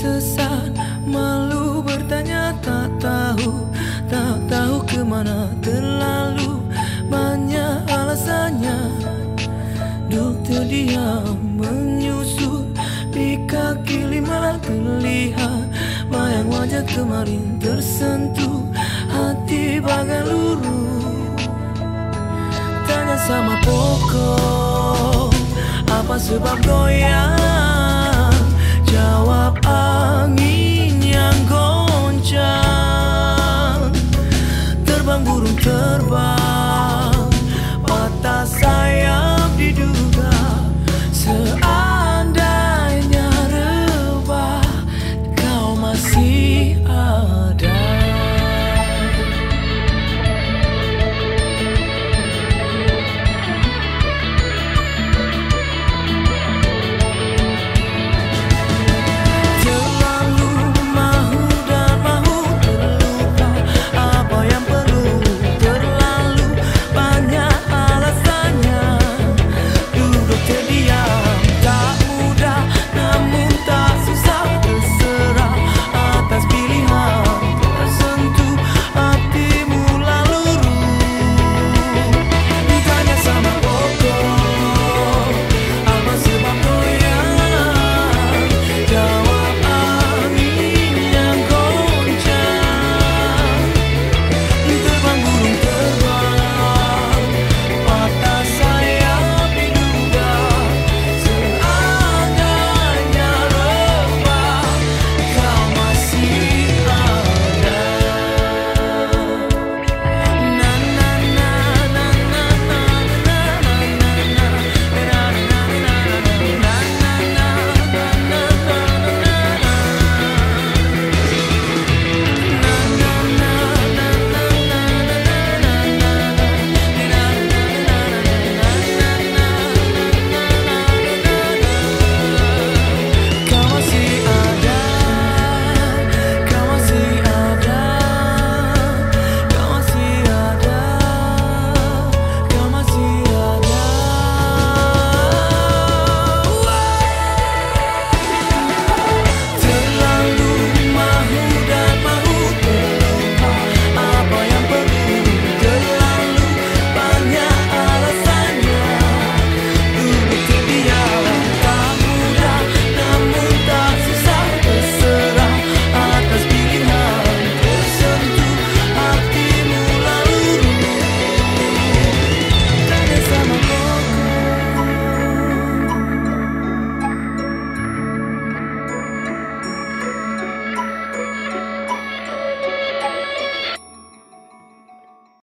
sesat Malu bertanya tak tahu Tak tahu ke mana terlalu Banyak alasannya. Dokter diam menyusut Di kaki lima terlihat Bayang wajah kemarin tersentuh Hati bagai luru Tanya sama pokok Apa sebab goyang terbang